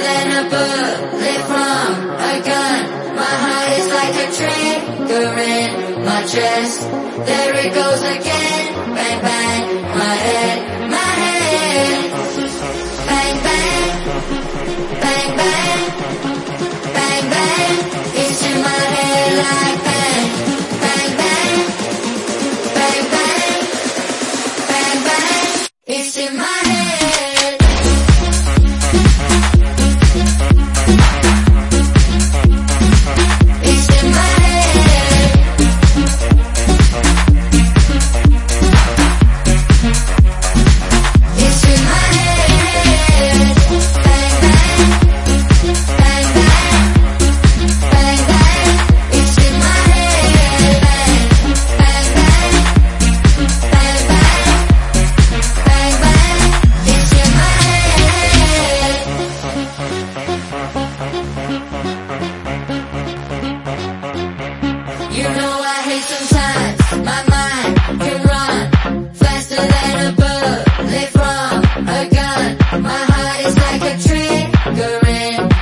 than a bullet from a gun. My heart is like a trigger in my chest. There it goes again,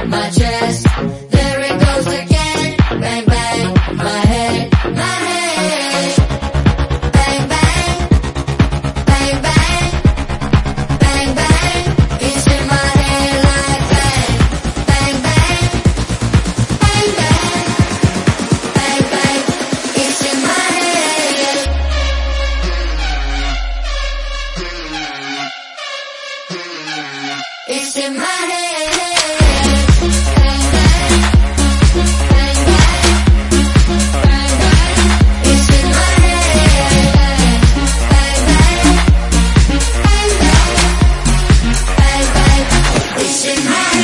my chest. There it goes again, bang bang, my head, my head. Bang bang, bang bang, bang bang. It's in my head bang bang, bang bang. Bang bang, it's in my head. It's in my head. in my